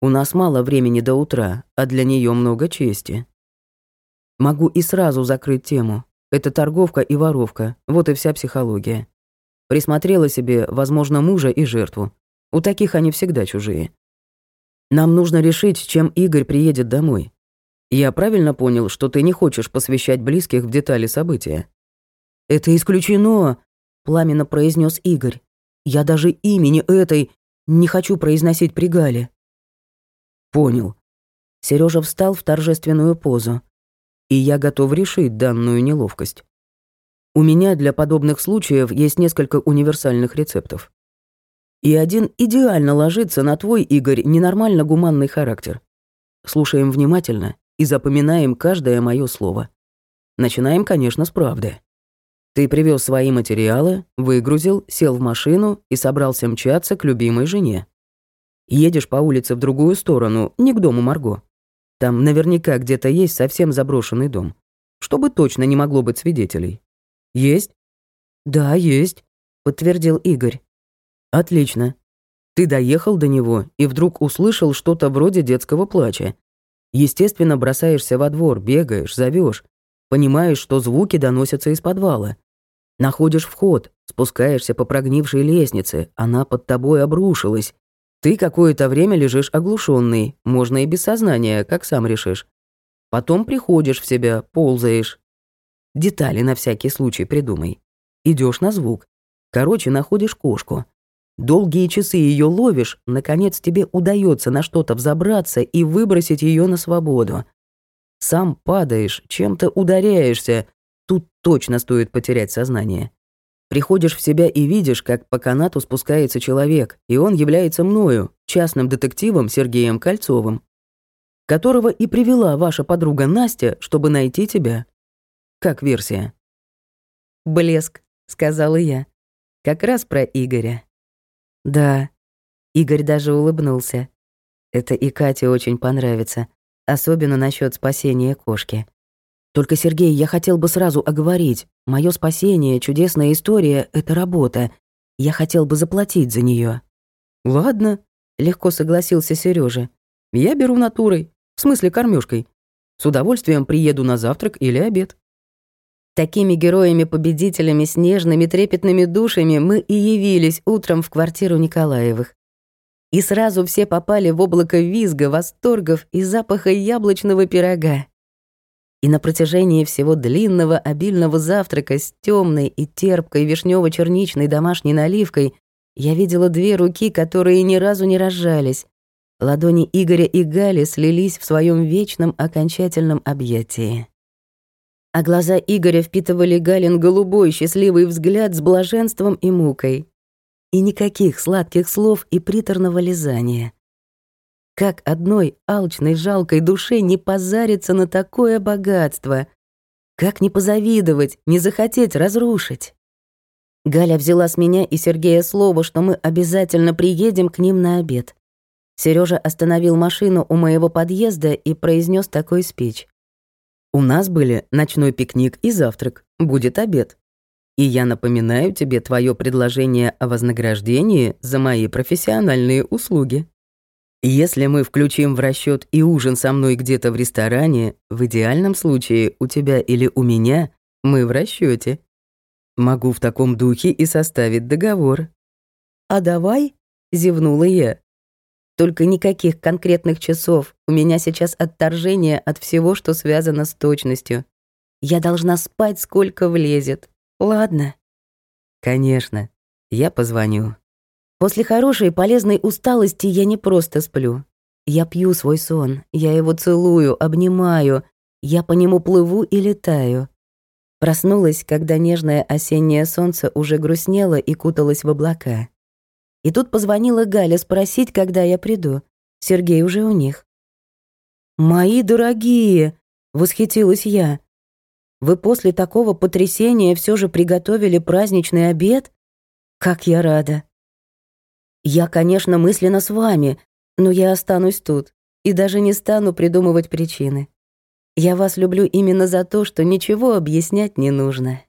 «У нас мало времени до утра, а для нее много чести». Могу и сразу закрыть тему. Это торговка и воровка, вот и вся психология. Присмотрела себе, возможно, мужа и жертву. У таких они всегда чужие. Нам нужно решить, чем Игорь приедет домой. Я правильно понял, что ты не хочешь посвящать близких в детали события? «Это исключено», — пламенно произнес Игорь. «Я даже имени этой не хочу произносить при Гале». «Понял». Сережа встал в торжественную позу. «И я готов решить данную неловкость. У меня для подобных случаев есть несколько универсальных рецептов. И один идеально ложится на твой, Игорь, ненормально гуманный характер. Слушаем внимательно и запоминаем каждое мое слово. Начинаем, конечно, с правды. Ты привез свои материалы, выгрузил, сел в машину и собрался мчаться к любимой жене. Едешь по улице в другую сторону, не к дому Марго. Там наверняка где-то есть совсем заброшенный дом. Чтобы точно не могло быть свидетелей. Есть? Да, есть, подтвердил Игорь. Отлично. Ты доехал до него и вдруг услышал что-то вроде детского плача. Естественно, бросаешься во двор, бегаешь, зовешь, понимаешь, что звуки доносятся из подвала. Находишь вход, спускаешься по прогнившей лестнице, она под тобой обрушилась. Ты какое-то время лежишь оглушенный, можно и без сознания, как сам решишь. Потом приходишь в себя, ползаешь. Детали на всякий случай придумай. Идешь на звук. Короче, находишь кошку. Долгие часы ее ловишь, наконец тебе удается на что-то взобраться и выбросить ее на свободу. Сам падаешь, чем-то ударяешься, Тут точно стоит потерять сознание. Приходишь в себя и видишь, как по канату спускается человек, и он является мною, частным детективом Сергеем Кольцовым, которого и привела ваша подруга Настя, чтобы найти тебя. Как версия? «Блеск», — сказала я. «Как раз про Игоря». «Да». Игорь даже улыбнулся. Это и Кате очень понравится, особенно насчет спасения кошки. Только, Сергей, я хотел бы сразу оговорить. Мое спасение, чудесная история — это работа. Я хотел бы заплатить за нее. Ладно, легко согласился Сережа. Я беру натурой, в смысле кормежкой. С удовольствием приеду на завтрак или обед. Такими героями-победителями с нежными трепетными душами мы и явились утром в квартиру Николаевых. И сразу все попали в облако визга, восторгов и запаха яблочного пирога. И на протяжении всего длинного обильного завтрака с темной и терпкой вишнево-черничной домашней наливкой я видела две руки, которые ни разу не разжались. Ладони Игоря и Гали слились в своем вечном окончательном объятии. А глаза Игоря впитывали Галин голубой счастливый взгляд с блаженством и мукой. И никаких сладких слов и приторного лизания. Как одной алчной жалкой душе не позариться на такое богатство? Как не позавидовать, не захотеть разрушить? Галя взяла с меня и Сергея слово, что мы обязательно приедем к ним на обед. Сережа остановил машину у моего подъезда и произнес такой спич. «У нас были ночной пикник и завтрак. Будет обед. И я напоминаю тебе твое предложение о вознаграждении за мои профессиональные услуги. Если мы включим в расчет и ужин со мной где-то в ресторане, в идеальном случае у тебя или у меня мы в расчете. Могу в таком духе и составить договор. А давай, зевнула я. Только никаких конкретных часов. У меня сейчас отторжение от всего, что связано с точностью. Я должна спать, сколько влезет. Ладно. Конечно. Я позвоню. После хорошей полезной усталости я не просто сплю. Я пью свой сон, я его целую, обнимаю, я по нему плыву и летаю. Проснулась, когда нежное осеннее солнце уже грустнело и куталось в облака. И тут позвонила Галя спросить, когда я приду. Сергей уже у них. «Мои дорогие!» — восхитилась я. Вы после такого потрясения все же приготовили праздничный обед? Как я рада. Я, конечно, мысленно с вами, но я останусь тут и даже не стану придумывать причины. Я вас люблю именно за то, что ничего объяснять не нужно.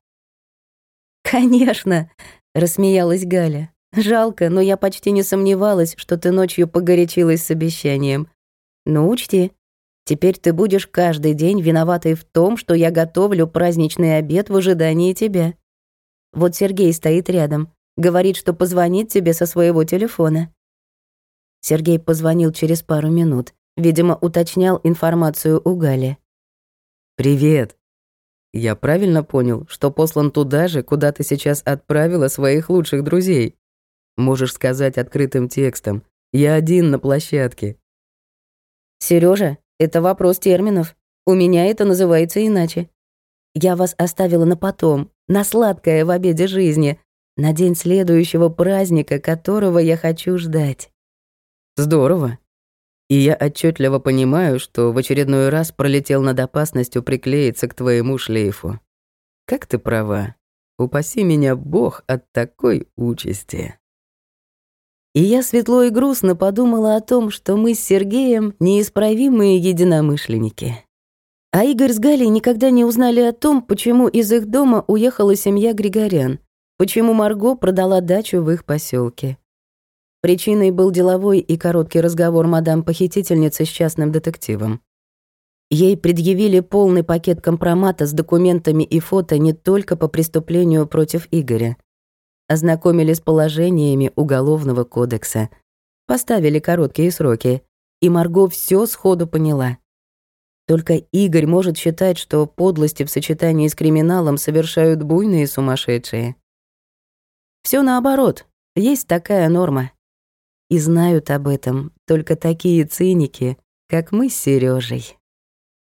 Конечно, рассмеялась Галя. Жалко, но я почти не сомневалась, что ты ночью погорячилась с обещанием. Но учти, Теперь ты будешь каждый день виноватой в том, что я готовлю праздничный обед в ожидании тебя. Вот Сергей стоит рядом, говорит, что позвонит тебе со своего телефона. Сергей позвонил через пару минут. Видимо, уточнял информацию у Гали. «Привет. Я правильно понял, что послан туда же, куда ты сейчас отправила своих лучших друзей? Можешь сказать открытым текстом. Я один на площадке». Сережа, это вопрос терминов. У меня это называется иначе. Я вас оставила на потом, на сладкое в обеде жизни, на день следующего праздника, которого я хочу ждать. Здорово. И я отчетливо понимаю, что в очередной раз пролетел над опасностью приклеиться к твоему шлейфу. Как ты права. Упаси меня Бог от такой участи. И я светло и грустно подумала о том, что мы с Сергеем неисправимые единомышленники. А Игорь с Галей никогда не узнали о том, почему из их дома уехала семья Григорян, почему Марго продала дачу в их поселке. Причиной был деловой и короткий разговор мадам-похитительницы с частным детективом. Ей предъявили полный пакет компромата с документами и фото не только по преступлению против Игоря ознакомили с положениями Уголовного кодекса, поставили короткие сроки, и Марго все сходу поняла. Только Игорь может считать, что подлости в сочетании с криминалом совершают буйные сумасшедшие. Все наоборот, есть такая норма. И знают об этом только такие циники, как мы с Сережей.